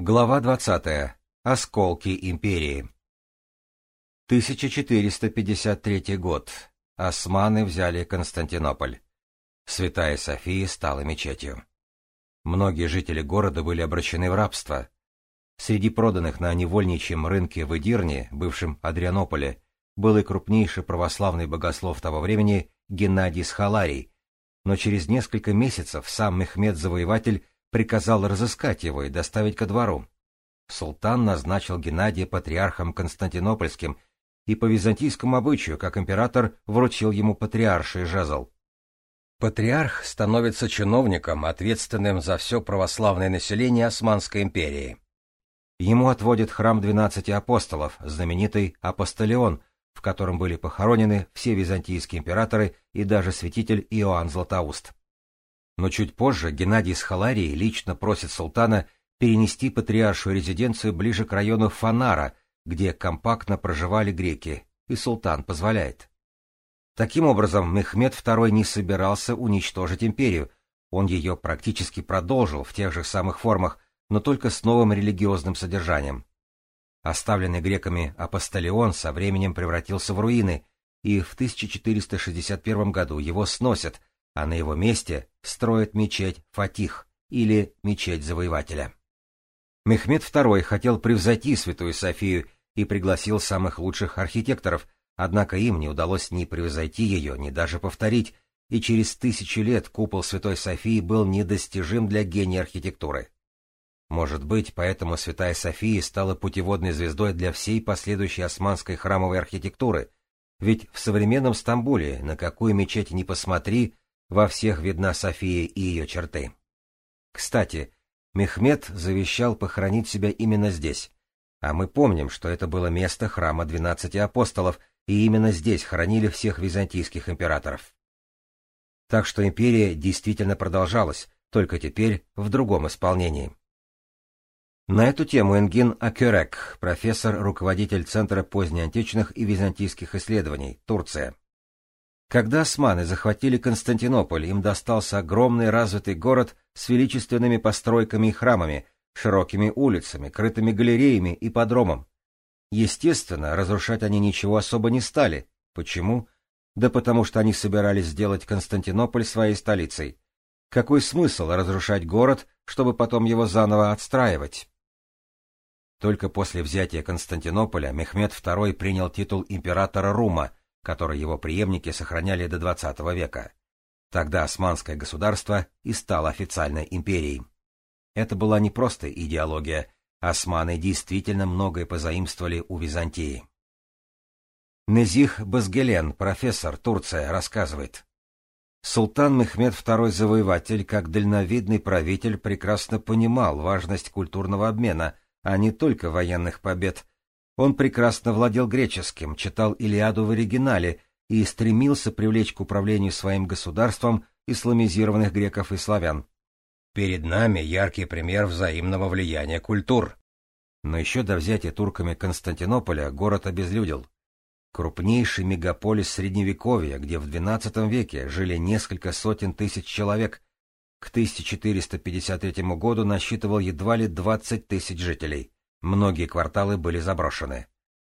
Глава 20. Осколки империи. 1453 год. Османы взяли Константинополь. Святая София стала мечетью. Многие жители города были обращены в рабство. Среди проданных на невольничьем рынке в Эдирне, бывшем Адрианополе, был и крупнейший православный богослов того времени Геннадий Схаларий, но через несколько месяцев сам Мехмед-завоеватель приказал разыскать его и доставить ко двору. Султан назначил Геннадия патриархом Константинопольским и по византийскому обычаю, как император, вручил ему патриарший жезл. Патриарх становится чиновником, ответственным за все православное население Османской империи. Ему отводит храм двенадцати апостолов, знаменитый Апостолион, в котором были похоронены все византийские императоры и даже святитель Иоанн Златоуст. Но чуть позже Геннадий Схаларий лично просит султана перенести патриаршую резиденцию ближе к району Фанара, где компактно проживали греки, и султан позволяет. Таким образом, Мехмед II не собирался уничтожить империю, он ее практически продолжил в тех же самых формах, но только с новым религиозным содержанием. Оставленный греками Апостолион со временем превратился в руины, и в 1461 году его сносят, а на его месте строят мечеть Фатих или мечеть Завоевателя. Мехмед II хотел превзойти Святую Софию и пригласил самых лучших архитекторов, однако им не удалось ни превзойти ее, ни даже повторить, и через тысячи лет купол Святой Софии был недостижим для гения архитектуры. Может быть, поэтому Святая София стала путеводной звездой для всей последующей османской храмовой архитектуры, ведь в современном Стамбуле, на какую мечеть ни посмотри, во всех видна София и ее черты. Кстати, Мехмед завещал похоронить себя именно здесь. А мы помним, что это было место храма двенадцати апостолов, и именно здесь хоронили всех византийских императоров. Так что империя действительно продолжалась, только теперь в другом исполнении. На эту тему Энгин Акюрек, профессор, руководитель Центра позднеантичных и византийских исследований, Турция. Когда османы захватили Константинополь, им достался огромный развитый город с величественными постройками и храмами, широкими улицами, крытыми галереями и подромом. Естественно, разрушать они ничего особо не стали. Почему? Да потому что они собирались сделать Константинополь своей столицей. Какой смысл разрушать город, чтобы потом его заново отстраивать? Только после взятия Константинополя Мехмед II принял титул императора Рума, который его преемники сохраняли до XX века. Тогда османское государство и стало официальной империей. Это была не просто идеология, османы действительно многое позаимствовали у Византии. Незих Базгелен, профессор Турция, рассказывает. Султан Мехмед II Завоеватель, как дальновидный правитель, прекрасно понимал важность культурного обмена, а не только военных побед, он прекрасно владел греческим, читал Илиаду в оригинале и стремился привлечь к управлению своим государством исламизированных греков и славян. Перед нами яркий пример взаимного влияния культур. Но еще до взятия турками Константинополя город обезлюдил. Крупнейший мегаполис Средневековья, где в XII веке жили несколько сотен тысяч человек, к 1453 году насчитывал едва ли 20 тысяч жителей. Многие кварталы были заброшены.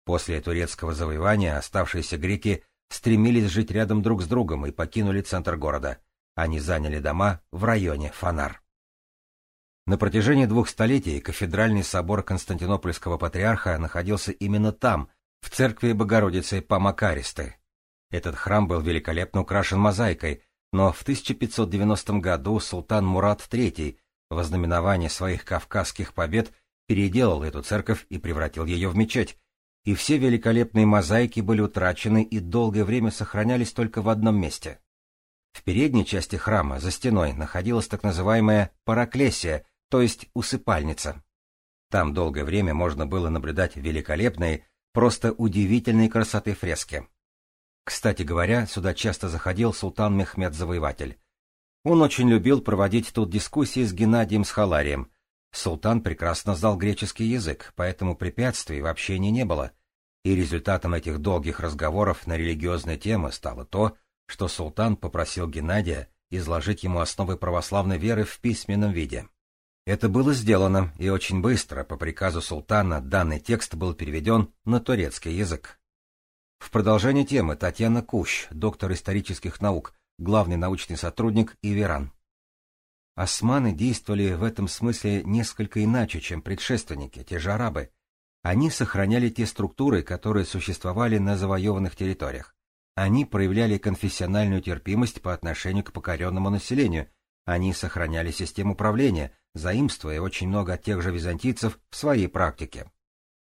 После турецкого завоевания оставшиеся греки стремились жить рядом друг с другом и покинули центр города. Они заняли дома в районе Фонар. На протяжении двух столетий кафедральный собор Константинопольского патриарха находился именно там, в церкви Богородицы Памакаристы. Этот храм был великолепно украшен мозаикой, но в 1590 году султан Мурат III в знаменование своих кавказских побед переделал эту церковь и превратил ее в мечеть, и все великолепные мозаики были утрачены и долгое время сохранялись только в одном месте. В передней части храма, за стеной, находилась так называемая параклесия, то есть усыпальница. Там долгое время можно было наблюдать великолепные, просто удивительные красоты фрески. Кстати говоря, сюда часто заходил султан Мехмед Завоеватель. Он очень любил проводить тут дискуссии с Геннадием Схаларием, Султан прекрасно знал греческий язык, поэтому препятствий в общении не было, и результатом этих долгих разговоров на религиозные темы стало то, что султан попросил Геннадия изложить ему основы православной веры в письменном виде. Это было сделано, и очень быстро, по приказу султана, данный текст был переведен на турецкий язык. В продолжение темы Татьяна Кущ, доктор исторических наук, главный научный сотрудник Иверан. Османы действовали в этом смысле несколько иначе, чем предшественники, те же арабы. Они сохраняли те структуры, которые существовали на завоеванных территориях. Они проявляли конфессиональную терпимость по отношению к покоренному населению, они сохраняли систему управления, заимствуя очень много от тех же византийцев в своей практике.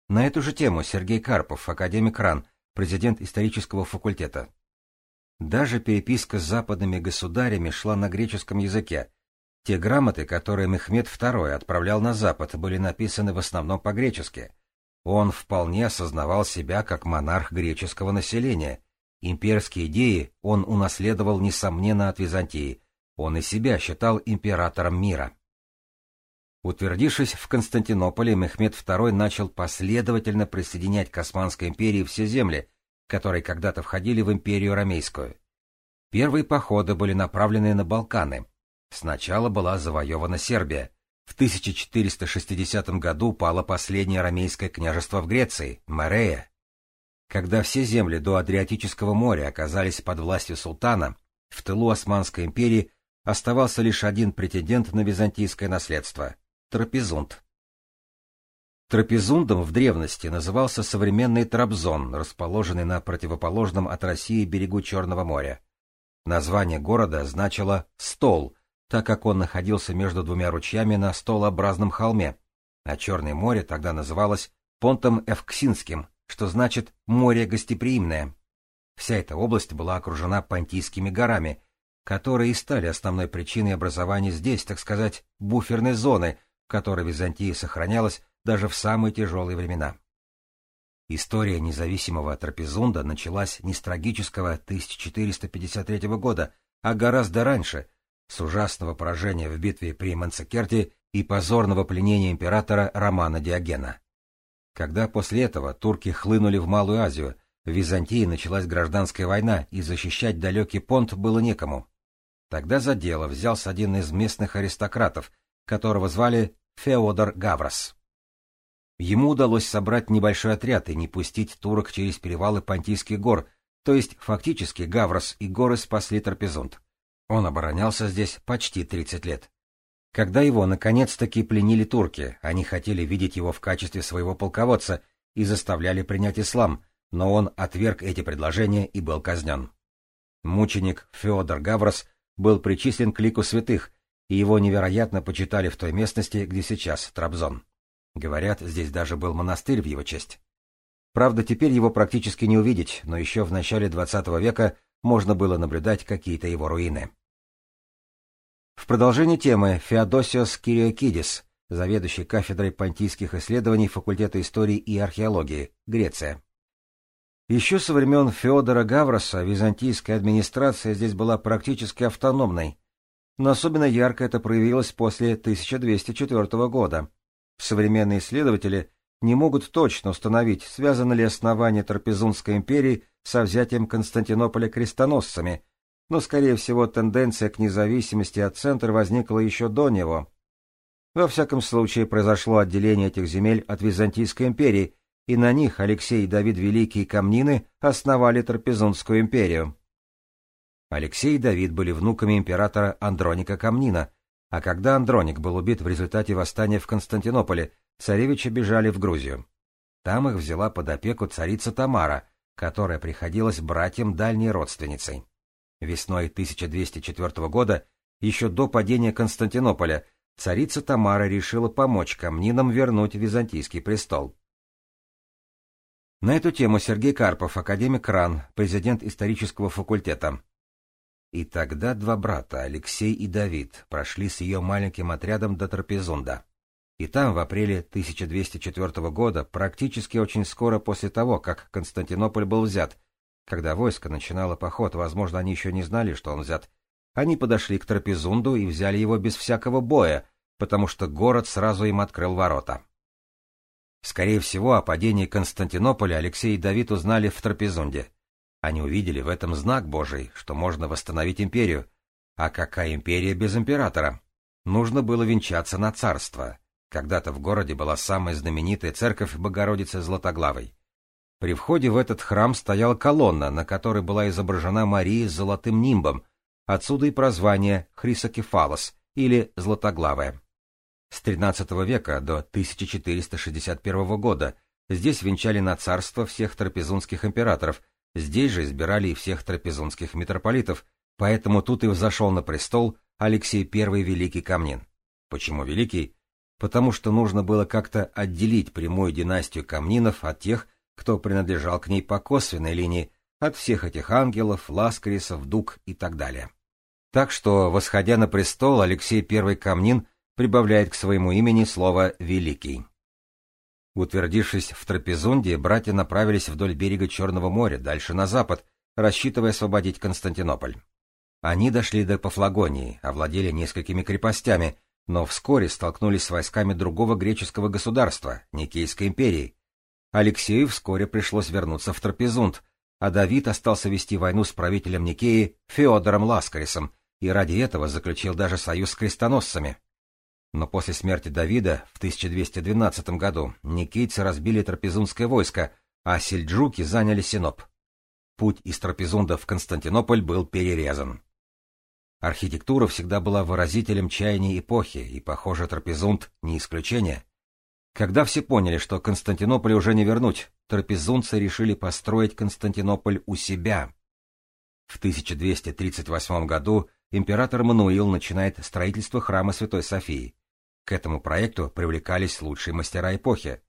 На эту же тему Сергей Карпов, академик РАН, президент исторического факультета. Даже переписка с западными государями шла на греческом языке. Те грамоты, которые Мехмед II отправлял на Запад, были написаны в основном по-гречески. Он вполне осознавал себя как монарх греческого населения. Имперские идеи он унаследовал, несомненно, от Византии. Он и себя считал императором мира. Утвердившись в Константинополе, Мехмед II начал последовательно присоединять к Османской империи все земли, которые когда-то входили в империю ромейскую. Первые походы были направлены на Балканы. Сначала была завоевана Сербия. В 1460 году пало последнее ромейское княжество в Греции, Морея. Когда все земли до Адриатического моря оказались под властью султана, в тылу Османской империи оставался лишь один претендент на византийское наследство Трапезунд. Трапезундом в древности назывался современный Трабзон, расположенный на противоположном от России берегу Черного моря. Название города значило «стол», так как он находился между двумя ручьями на столообразном холме, а Черное море тогда называлось Понтом Эвксинским, что значит «море гостеприимное». Вся эта область была окружена Понтийскими горами, которые и стали основной причиной образования здесь, так сказать, буферной зоны – которой Византия сохранялась даже в самые тяжелые времена. История независимого Трапезунда началась не с трагического 1453 года, а гораздо раньше, с ужасного поражения в битве при Манцикерте и позорного пленения императора Романа Диогена. Когда после этого турки хлынули в Малую Азию, в Византии началась гражданская война, и защищать далекий понт было некому. Тогда за дело взялся один из местных аристократов, которого звали Феодор Гаврос. Ему удалось собрать небольшой отряд и не пустить турок через перевалы Понтийских гор, то есть фактически Гаврос и горы спасли Трапезунд. Он оборонялся здесь почти 30 лет. Когда его наконец-таки пленили турки, они хотели видеть его в качестве своего полководца и заставляли принять ислам, но он отверг эти предложения и был казнен. Мученик Феодор Гаврос был причислен к лику святых и его невероятно почитали в той местности, где сейчас Трабзон. Говорят, здесь даже был монастырь в его честь. Правда, теперь его практически не увидеть, но еще в начале XX века можно было наблюдать какие-то его руины. В продолжение темы Феодосиос Кириокидис, заведующий кафедрой понтийских исследований факультета истории и археологии, Греция. Еще со времен Феодора Гавроса византийская администрация здесь была практически автономной, но особенно ярко это проявилось после 1204 года. Современные исследователи не могут точно установить, связано ли основание Трапезунской империи со взятием Константинополя крестоносцами, но, скорее всего, тенденция к независимости от центра возникла еще до него. Во всяком случае, произошло отделение этих земель от Византийской империи, и на них Алексей и Давид Великий Камнины основали Трапезунскую империю. Алексей и Давид были внуками императора Андроника Камнина, а когда Андроник был убит в результате восстания в Константинополе, царевичи бежали в Грузию. Там их взяла под опеку царица Тамара, которая приходилась братьям дальней родственницей. Весной 1204 года, еще до падения Константинополя, царица Тамара решила помочь камнинам вернуть византийский престол. На эту тему Сергей Карпов, академик РАН, президент исторического факультета, и тогда два брата, Алексей и Давид, прошли с ее маленьким отрядом до Трапезунда. И там, в апреле 1204 года, практически очень скоро после того, как Константинополь был взят, когда войско начинало поход, возможно, они еще не знали, что он взят, они подошли к Трапезунду и взяли его без всякого боя, потому что город сразу им открыл ворота. Скорее всего, о падении Константинополя Алексей и Давид узнали в Трапезунде. Они увидели в этом знак Божий, что можно восстановить империю. А какая империя без императора? Нужно было венчаться на царство. Когда-то в городе была самая знаменитая церковь Богородицы Златоглавой. При входе в этот храм стояла колонна, на которой была изображена Мария с золотым нимбом, отсюда и прозвание Хрисокефалос или Златоглавая. С XIII века до 1461 года здесь венчали на царство всех трапезунских императоров, здесь же избирали и всех трапезунских митрополитов, поэтому тут и взошел на престол Алексей I Великий Камнин. Почему Великий? Потому что нужно было как-то отделить прямую династию Камнинов от тех, кто принадлежал к ней по косвенной линии, от всех этих ангелов, ласкарисов, дуг и так далее. Так что, восходя на престол, Алексей I Камнин прибавляет к своему имени слово «великий». Утвердившись в Трапезунде, братья направились вдоль берега Черного моря, дальше на запад, рассчитывая освободить Константинополь. Они дошли до Пафлагонии, овладели несколькими крепостями, но вскоре столкнулись с войсками другого греческого государства, Никейской империи, Алексею вскоре пришлось вернуться в Трапезунд, а Давид остался вести войну с правителем Никеи Феодором Ласкарисом и ради этого заключил даже союз с крестоносцами. Но после смерти Давида в 1212 году никейцы разбили трапезунское войско, а сельджуки заняли Синоп. Путь из Трапезунда в Константинополь был перерезан. Архитектура всегда была выразителем чаяний эпохи, и, похоже, Трапезунд — не исключение. Когда все поняли, что Константинополь уже не вернуть, трапезунцы решили построить Константинополь у себя. В 1238 году император Мануил начинает строительство храма Святой Софии. К этому проекту привлекались лучшие мастера эпохи.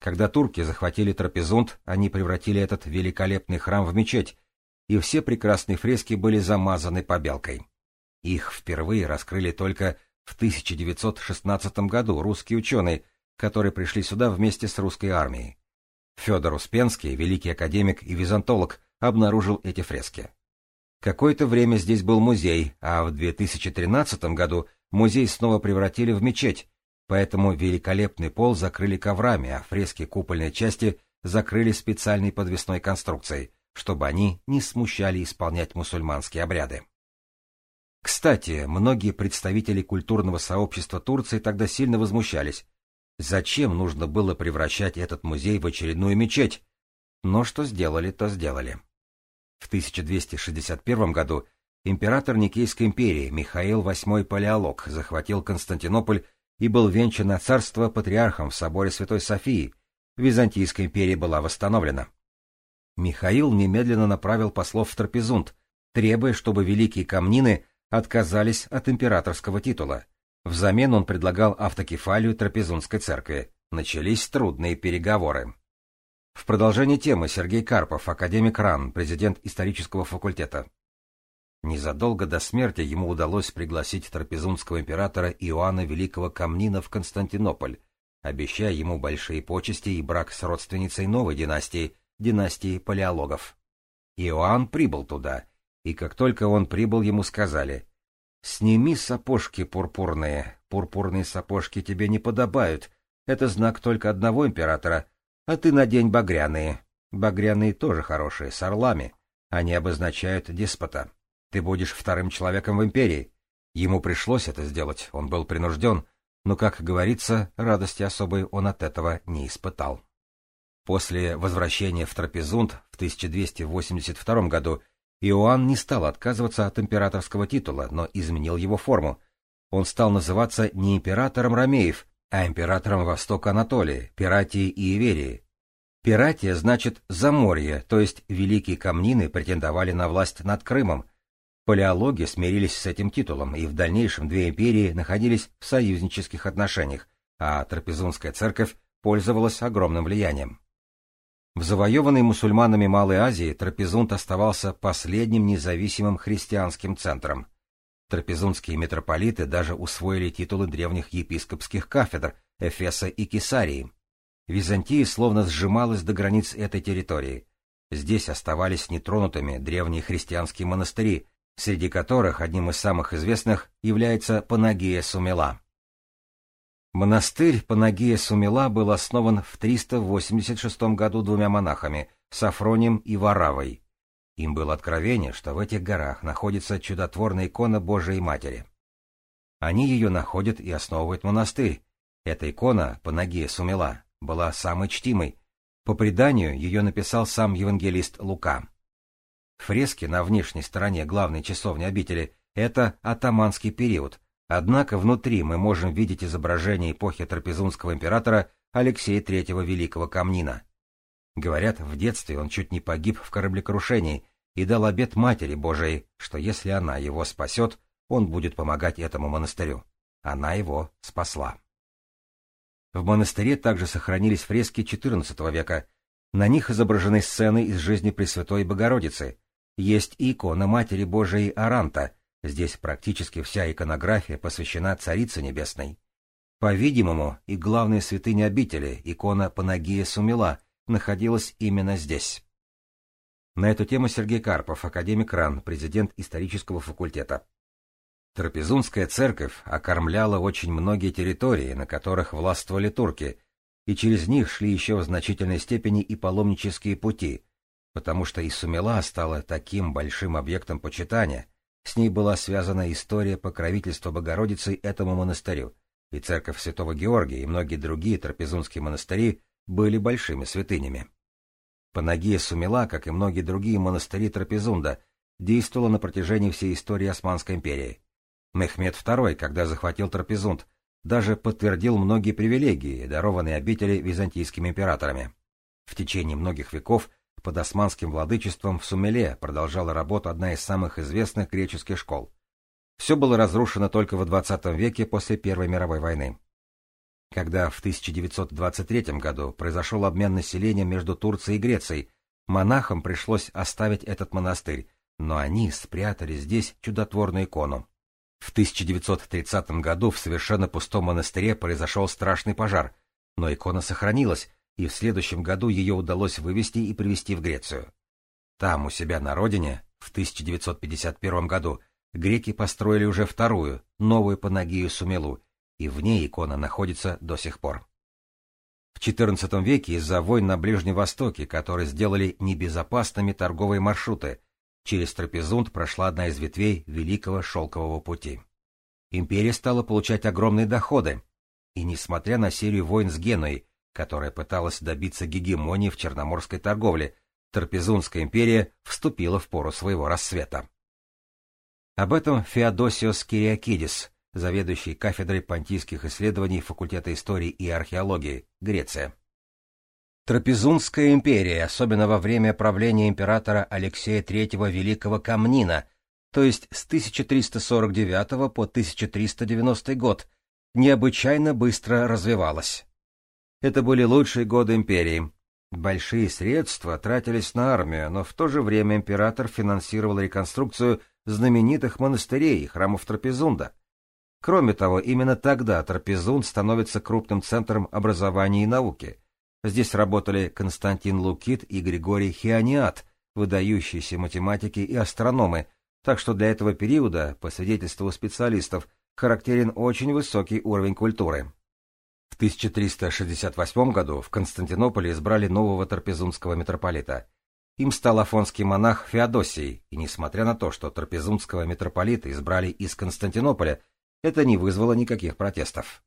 Когда турки захватили Трапезунд, они превратили этот великолепный храм в мечеть, и все прекрасные фрески были замазаны побелкой. Их впервые раскрыли только в 1916 году русские ученые, которые пришли сюда вместе с русской армией. Федор Успенский, великий академик и византолог, обнаружил эти фрески. Какое-то время здесь был музей, а в 2013 году музей снова превратили в мечеть, поэтому великолепный пол закрыли коврами, а фрески купольной части закрыли специальной подвесной конструкцией, чтобы они не смущали исполнять мусульманские обряды. Кстати, многие представители культурного сообщества Турции тогда сильно возмущались, Зачем нужно было превращать этот музей в очередную мечеть? Но что сделали, то сделали. В 1261 году император Никейской империи Михаил VIII Палеолог захватил Константинополь и был венчан на царство патриархом в соборе Святой Софии. Византийская империя была восстановлена. Михаил немедленно направил послов в Трапезунд, требуя, чтобы великие камнины отказались от императорского титула. Взамен он предлагал автокефалию Трапезунской церкви. Начались трудные переговоры. В продолжение темы Сергей Карпов, академик РАН, президент исторического факультета. Незадолго до смерти ему удалось пригласить трапезунского императора Иоанна Великого Камнина в Константинополь, обещая ему большие почести и брак с родственницей новой династии, династии палеологов. Иоанн прибыл туда, и как только он прибыл, ему сказали «Сними сапожки пурпурные. Пурпурные сапожки тебе не подобают. Это знак только одного императора. А ты надень багряные. Багряные тоже хорошие, с орлами. Они обозначают деспота. Ты будешь вторым человеком в империи. Ему пришлось это сделать, он был принужден, но, как говорится, радости особой он от этого не испытал. После возвращения в Трапезунд в 1282 году Иоанн не стал отказываться от императорского титула, но изменил его форму. Он стал называться не императором Ромеев, а императором Востока Анатолии, Пиратии и Иверии. Пиратия значит «заморье», то есть великие камнины претендовали на власть над Крымом. Палеологи смирились с этим титулом, и в дальнейшем две империи находились в союзнических отношениях, а Трапезунская церковь пользовалась огромным влиянием. В завоеванной мусульманами Малой Азии Трапезунд оставался последним независимым христианским центром. Трапезундские митрополиты даже усвоили титулы древних епископских кафедр Эфеса и Кесарии. Византия словно сжималась до границ этой территории. Здесь оставались нетронутыми древние христианские монастыри, среди которых одним из самых известных является Панагия Сумела. Монастырь Панагия Сумила был основан в 386 году двумя монахами — Сафронием и Варавой. Им было откровение, что в этих горах находится чудотворная икона Божией Матери. Они ее находят и основывают монастырь. Эта икона, Панагия Сумела, была самой чтимой. По преданию, ее написал сам евангелист Лука. Фрески на внешней стороне главной часовни обители — это атаманский период, однако внутри мы можем видеть изображение эпохи трапезунского императора Алексея III Великого Камнина. Говорят, в детстве он чуть не погиб в кораблекрушении и дал обет Матери Божией, что если она его спасет, он будет помогать этому монастырю. Она его спасла. В монастыре также сохранились фрески XIV века. На них изображены сцены из жизни Пресвятой Богородицы. Есть и икона Матери Божией Аранта. Здесь практически вся иконография посвящена Царице Небесной. По-видимому, и главная святыня обители, икона Панагия Сумила, находилась именно здесь. На эту тему Сергей Карпов, академик РАН, президент исторического факультета. Трапезунская церковь окормляла очень многие территории, на которых властвовали турки, и через них шли еще в значительной степени и паломнические пути, потому что Исумела стала таким большим объектом почитания, с ней была связана история покровительства Богородицы этому монастырю, и церковь Святого Георгия и многие другие трапезунские монастыри были большими святынями. Панагия Сумела, как и многие другие монастыри Трапезунда, действовала на протяжении всей истории Османской империи. Мехмед II, когда захватил Трапезунд, даже подтвердил многие привилегии, дарованные обители византийскими императорами. В течение многих веков под османским владычеством в Сумеле продолжала работу одна из самых известных греческих школ. Все было разрушено только в XX веке после Первой мировой войны. Когда в 1923 году произошел обмен населением между Турцией и Грецией, монахам пришлось оставить этот монастырь, но они спрятали здесь чудотворную икону. В 1930 году в совершенно пустом монастыре произошел страшный пожар, но икона сохранилась, и в следующем году ее удалось вывести и привезти в Грецию. Там, у себя на родине, в 1951 году, греки построили уже вторую, новую Панагию Сумелу, и в ней икона находится до сих пор. В XIV веке из-за войн на Ближнем Востоке, которые сделали небезопасными торговые маршруты, Через Трапезунд прошла одна из ветвей Великого Шелкового пути. Империя стала получать огромные доходы, и несмотря на серию войн с Генуей, которая пыталась добиться гегемонии в черноморской торговле, Трапезунская империя вступила в пору своего рассвета. Об этом Феодосиос Кириакидис, заведующий кафедрой понтийских исследований факультета истории и археологии, Греция. Трапезунская империя, особенно во время правления императора Алексея III Великого Камнина, то есть с 1349 по 1390 год, необычайно быстро развивалась. Это были лучшие годы империи. Большие средства тратились на армию, но в то же время император финансировал реконструкцию знаменитых монастырей и храмов Трапезунда. Кроме того, именно тогда Трапезунд становится крупным центром образования и науки – Здесь работали Константин Лукит и Григорий Хиониат, выдающиеся математики и астрономы, так что для этого периода, по свидетельству специалистов, характерен очень высокий уровень культуры. В 1368 году в Константинополе избрали нового трапезунского митрополита. Им стал афонский монах Феодосий, и несмотря на то, что трапезунского митрополита избрали из Константинополя, это не вызвало никаких протестов.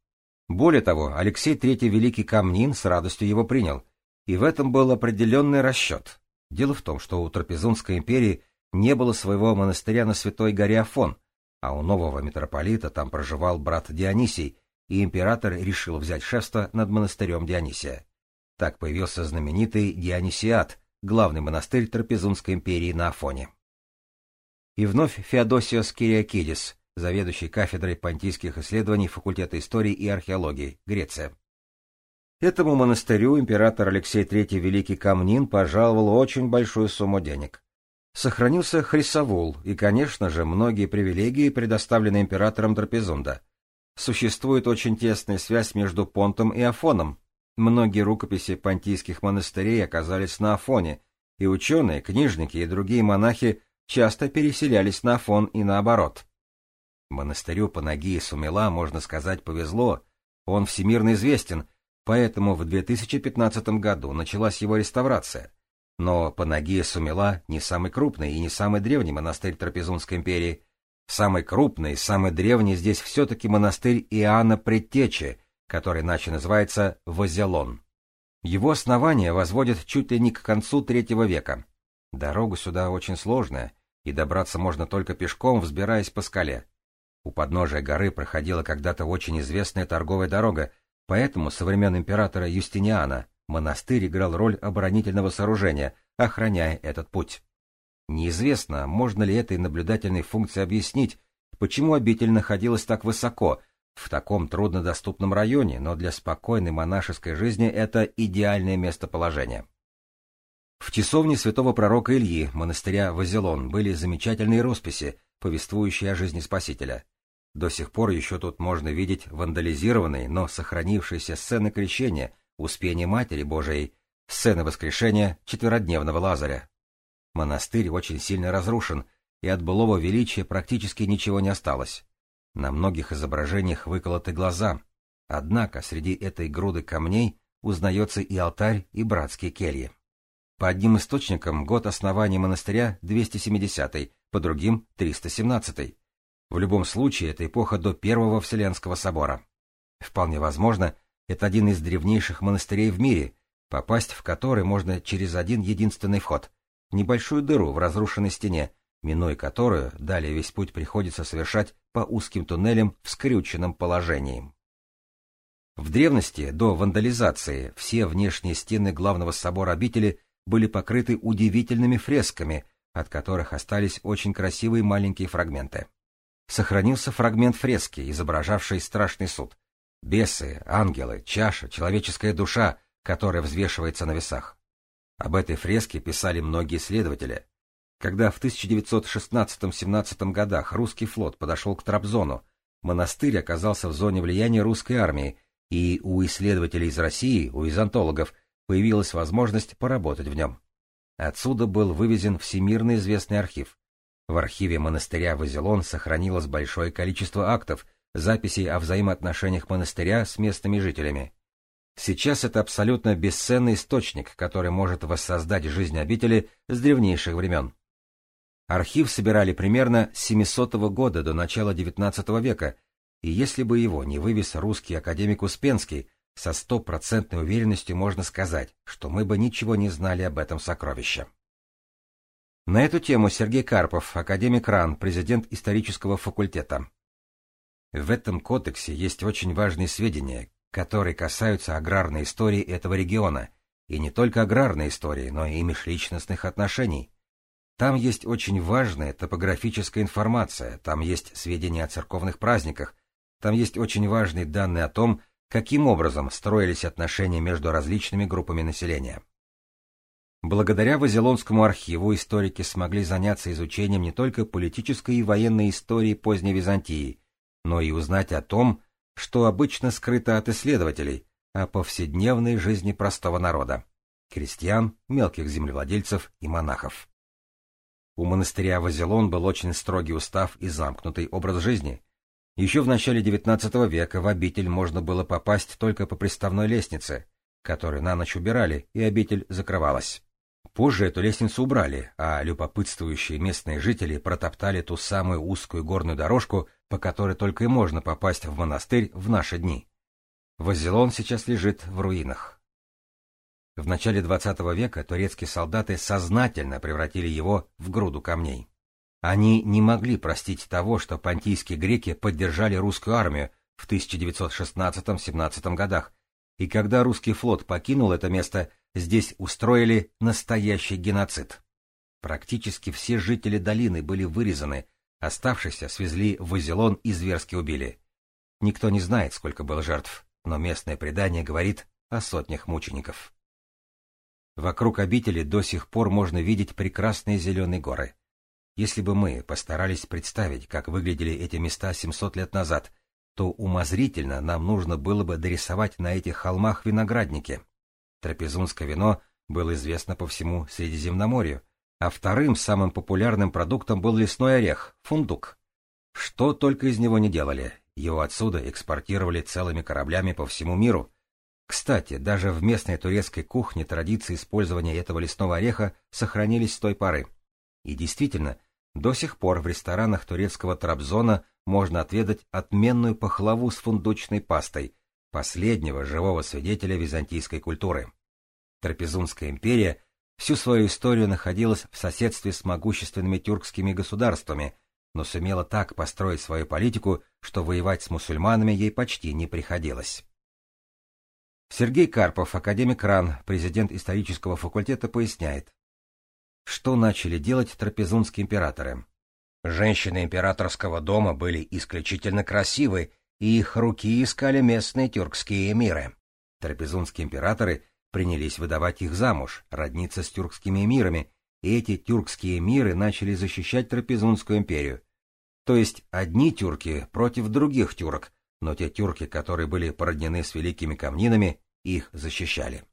Более того, Алексей III Великий Камнин с радостью его принял, и в этом был определенный расчет. Дело в том, что у Трапезунской империи не было своего монастыря на Святой горе Афон, а у нового митрополита там проживал брат Дионисий, и император решил взять шефство над монастырем Дионисия. Так появился знаменитый Дионисиат, главный монастырь Трапезунской империи на Афоне. И вновь Феодосиос Кириакидис, заведующий кафедрой понтийских исследований факультета истории и археологии, Греция. Этому монастырю император Алексей III Великий Камнин пожаловал очень большую сумму денег. Сохранился Хрисовул и, конечно же, многие привилегии, предоставленные императором Трапезунда. Существует очень тесная связь между Понтом и Афоном. Многие рукописи понтийских монастырей оказались на Афоне, и ученые, книжники и другие монахи часто переселялись на Афон и наоборот. Монастырю Панагии Сумела, можно сказать, повезло. Он всемирно известен, поэтому в 2015 году началась его реставрация. Но Панагия Сумела не самый крупный и не самый древний монастырь Трапезунской империи. Самый крупный, самый древний здесь все-таки монастырь Иоанна Предтечи, который иначе называется Вазелон. Его основание возводят чуть ли не к концу третьего века. Дорога сюда очень сложная, и добраться можно только пешком, взбираясь по скале. У подножия горы проходила когда-то очень известная торговая дорога, поэтому со времен императора Юстиниана монастырь играл роль оборонительного сооружения, охраняя этот путь. Неизвестно, можно ли этой наблюдательной функцией объяснить, почему обитель находилась так высоко, в таком труднодоступном районе, но для спокойной монашеской жизни это идеальное местоположение. В часовне святого пророка Ильи, монастыря Вазелон, были замечательные росписи, повествующие о жизни Спасителя. До сих пор еще тут можно видеть вандализированные, но сохранившиеся сцены крещения, Успения Матери Божией, сцены воскрешения четверодневного Лазаря. Монастырь очень сильно разрушен, и от былого величия практически ничего не осталось. На многих изображениях выколоты глаза, однако среди этой груды камней узнается и алтарь, и братские кельи. По одним источникам год основания монастыря 270, по другим 317. В любом случае, это эпоха до Первого Вселенского собора. Вполне возможно, это один из древнейших монастырей в мире, попасть в который можно через один единственный вход, небольшую дыру в разрушенной стене, минуя которую далее весь путь приходится совершать по узким туннелям в скрюченном положении. В древности, до вандализации, все внешние стены главного собора обители были покрыты удивительными фресками, от которых остались очень красивые маленькие фрагменты. Сохранился фрагмент фрески, изображавший страшный суд. Бесы, ангелы, чаша, человеческая душа, которая взвешивается на весах. Об этой фреске писали многие исследователи. Когда в 1916-17 годах русский флот подошел к Трабзону, монастырь оказался в зоне влияния русской армии, и у исследователей из России, у изонтологов, появилась возможность поработать в нем. Отсюда был вывезен всемирно известный архив. В архиве монастыря Вазелон сохранилось большое количество актов, записей о взаимоотношениях монастыря с местными жителями. Сейчас это абсолютно бесценный источник, который может воссоздать жизнь обители с древнейших времен. Архив собирали примерно с 700 года до начала XIX века, и если бы его не вывез русский академик Успенский, со стопроцентной уверенностью можно сказать, что мы бы ничего не знали об этом сокровище. На эту тему Сергей Карпов, академик РАН, президент исторического факультета. В этом кодексе есть очень важные сведения, которые касаются аграрной истории этого региона, и не только аграрной истории, но и межличностных отношений. Там есть очень важная топографическая информация, там есть сведения о церковных праздниках, там есть очень важные данные о том, каким образом строились отношения между различными группами населения. Благодаря Вавилонскому архиву историки смогли заняться изучением не только политической и военной истории поздней Византии, но и узнать о том, что обычно скрыто от исследователей, о повседневной жизни простого народа — крестьян, мелких землевладельцев и монахов. У монастыря Вазелон был очень строгий устав и замкнутый образ жизни. Еще в начале XIX века в обитель можно было попасть только по приставной лестнице, которую на ночь убирали, и обитель закрывалась. Позже эту лестницу убрали, а любопытствующие местные жители протоптали ту самую узкую горную дорожку, по которой только и можно попасть в монастырь в наши дни. Вазилон сейчас лежит в руинах. В начале XX века турецкие солдаты сознательно превратили его в груду камней. Они не могли простить того, что понтийские греки поддержали русскую армию в 1916-17 годах, и когда русский флот покинул это место, здесь устроили настоящий геноцид. Практически все жители долины были вырезаны, оставшихся свезли в Вавилон и зверски убили. Никто не знает, сколько было жертв, но местное предание говорит о сотнях мучеников. Вокруг обители до сих пор можно видеть прекрасные зеленые горы. Если бы мы постарались представить, как выглядели эти места 700 лет назад, то умозрительно нам нужно было бы дорисовать на этих холмах виноградники. Трапезунское вино было известно по всему Средиземноморью, а вторым самым популярным продуктом был лесной орех — фундук. Что только из него не делали, его отсюда экспортировали целыми кораблями по всему миру. Кстати, даже в местной турецкой кухне традиции использования этого лесного ореха сохранились с той поры. И действительно, До сих пор в ресторанах турецкого Трабзона можно отведать отменную пахлаву с фундучной пастой, последнего живого свидетеля византийской культуры. Трапезунская империя всю свою историю находилась в соседстве с могущественными тюркскими государствами, но сумела так построить свою политику, что воевать с мусульманами ей почти не приходилось. Сергей Карпов, академик РАН, президент исторического факультета, поясняет. Что начали делать трапезунские императоры? Женщины императорского дома были исключительно красивы, их руки искали местные тюркские эмиры. Трапезунские императоры принялись выдавать их замуж, родниться с тюркскими эмирами, и эти тюркские эмиры начали защищать Трапезунскую империю. То есть одни тюрки против других тюрок, но те тюрки, которые были породнены с великими камнинами, их защищали.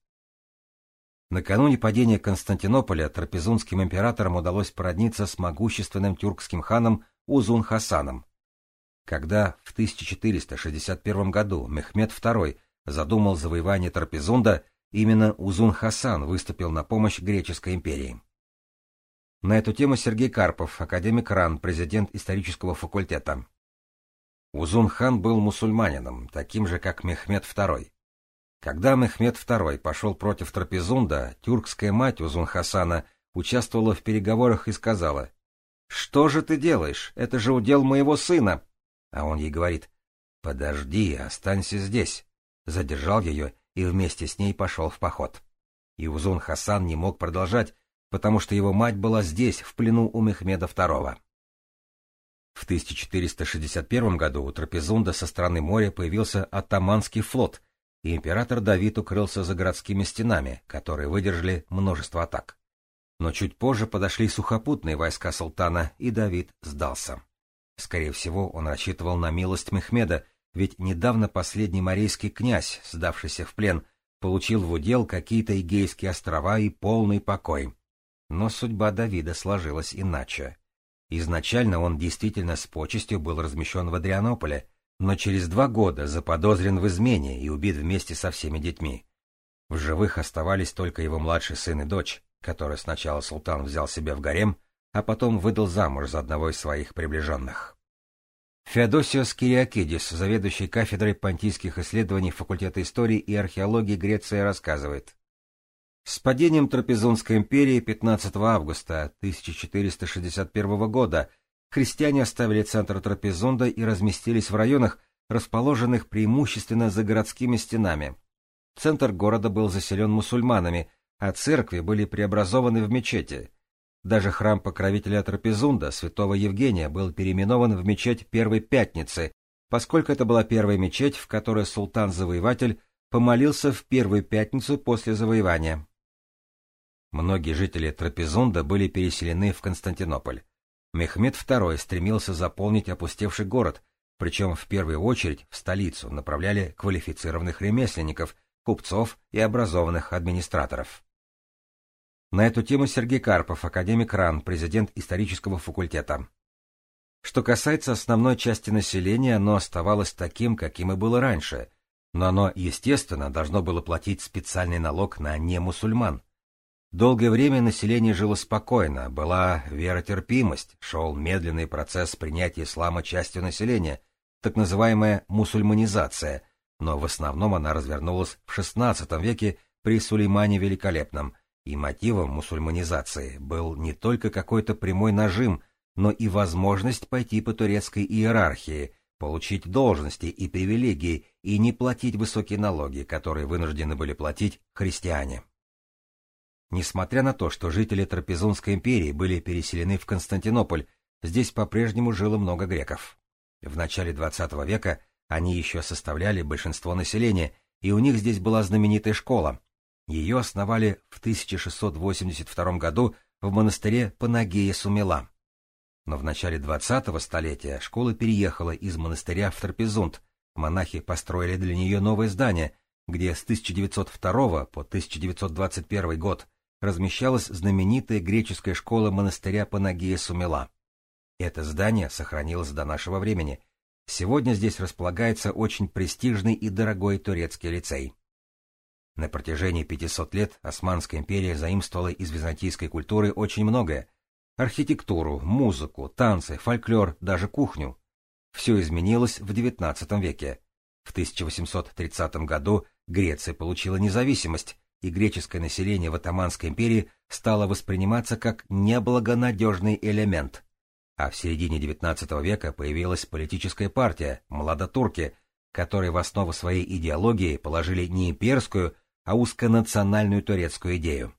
Накануне падения Константинополя трапезунским императорам удалось породниться с могущественным тюркским ханом Узун-Хасаном. Когда в 1461 году Мехмед II задумал завоевание Трапезунда, именно Узун-Хасан выступил на помощь греческой империи. На эту тему Сергей Карпов, академик РАН, президент исторического факультета. Узун-хан был мусульманином, таким же, как Мехмед II. Когда Мехмед II пошел против Трапезунда, тюркская мать Узун-Хасана участвовала в переговорах и сказала, «Что же ты делаешь? Это же удел моего сына!» А он ей говорит, «Подожди, останься здесь». Задержал ее и вместе с ней пошел в поход. И Узун-Хасан не мог продолжать, потому что его мать была здесь, в плену у Мехмеда II. В 1461 году у Трапезунда со стороны моря появился атаманский флот, и император Давид укрылся за городскими стенами, которые выдержали множество атак. Но чуть позже подошли сухопутные войска султана, и Давид сдался. Скорее всего, он рассчитывал на милость Мехмеда, ведь недавно последний морейский князь, сдавшийся в плен, получил в удел какие-то Игейские острова и полный покой. Но судьба Давида сложилась иначе. Изначально он действительно с почестью был размещен в Адрианополе, но через два года заподозрен в измене и убит вместе со всеми детьми. В живых оставались только его младший сын и дочь, которые сначала султан взял себе в гарем, а потом выдал замуж за одного из своих приближенных. Феодосиос Кириакидис, заведующий кафедрой понтийских исследований факультета истории и археологии Греции, рассказывает. С падением Трапезунской империи 15 августа 1461 года христиане оставили центр Трапезунда и разместились в районах, расположенных преимущественно за городскими стенами. Центр города был заселен мусульманами, а церкви были преобразованы в мечети. Даже храм покровителя Трапезунда, святого Евгения, был переименован в мечеть Первой Пятницы, поскольку это была первая мечеть, в которой султан-завоеватель помолился в первую пятницу после завоевания. Многие жители Трапезунда были переселены в Константинополь. Мехмед II стремился заполнить опустевший город, причем в первую очередь в столицу направляли квалифицированных ремесленников, купцов и образованных администраторов. На эту тему Сергей Карпов, академик РАН, президент исторического факультета. Что касается основной части населения, оно оставалось таким, каким и было раньше, но оно, естественно, должно было платить специальный налог на немусульман. Долгое время население жило спокойно, была веротерпимость, шел медленный процесс принятия ислама частью населения, так называемая мусульманизация, но в основном она развернулась в XVI веке при Сулеймане Великолепном, и мотивом мусульманизации был не только какой-то прямой нажим, но и возможность пойти по турецкой иерархии, получить должности и привилегии и не платить высокие налоги, которые вынуждены были платить христиане. Несмотря на то, что жители Трапезунской империи были переселены в Константинополь, здесь по-прежнему жило много греков. В начале XX века они еще составляли большинство населения, и у них здесь была знаменитая школа. Ее основали в 1682 году в монастыре Панагея Сумела. Но в начале 20-го столетия школа переехала из монастыря в Трапезунд. Монахи построили для нее новое здание, где с 1902 по 1921 год размещалась знаменитая греческая школа монастыря Панагия Сумела. Это здание сохранилось до нашего времени. Сегодня здесь располагается очень престижный и дорогой турецкий лицей. На протяжении 500 лет Османская империя заимствовала из византийской культуры очень многое. архитектуру, музыку, танцы, фольклор, даже кухню. Все изменилось в XIX веке. В 1830 году Греция получила независимость, и греческое население в Отоманской империи стало восприниматься как неблагонадежный элемент. А в середине XIX века появилась политическая партия «Младотурки», которые в основу своей идеологии положили не имперскую, а узконациональную турецкую идею.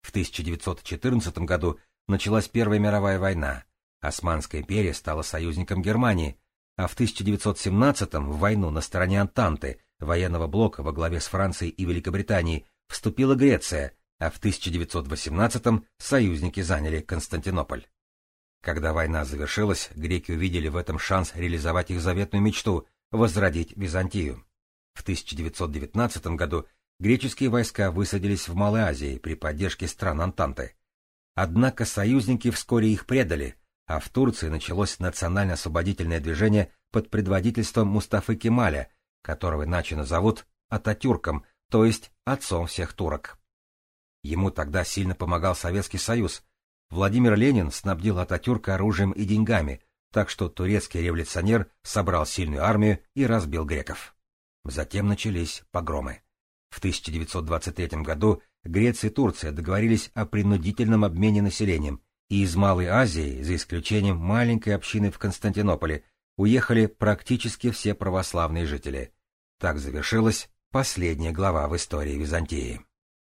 В 1914 году началась Первая мировая война. Османская империя стала союзником Германии, а в 1917 в войну на стороне Антанты, военного блока во главе с Францией и Великобританией, вступила Греция, а в 1918 союзники заняли Константинополь. Когда война завершилась, греки увидели в этом шанс реализовать их заветную мечту — возродить Византию. В 1919 году греческие войска высадились в Малой Азии при поддержке стран Антанты. Однако союзники вскоре их предали, а в Турции началось национально-освободительное движение под предводительством Мустафы Кемаля, которого иначе назовут Ататюрком, то есть отцом всех турок. Ему тогда сильно помогал Советский Союз. Владимир Ленин снабдил Ататюрка оружием и деньгами, так что турецкий революционер собрал сильную армию и разбил греков. Затем начались погромы. В 1923 году Греция и Турция договорились о принудительном обмене населением, и из Малой Азии, за исключением маленькой общины в Константинополе, уехали практически все православные жители. Так завершилась последняя глава в истории Византии.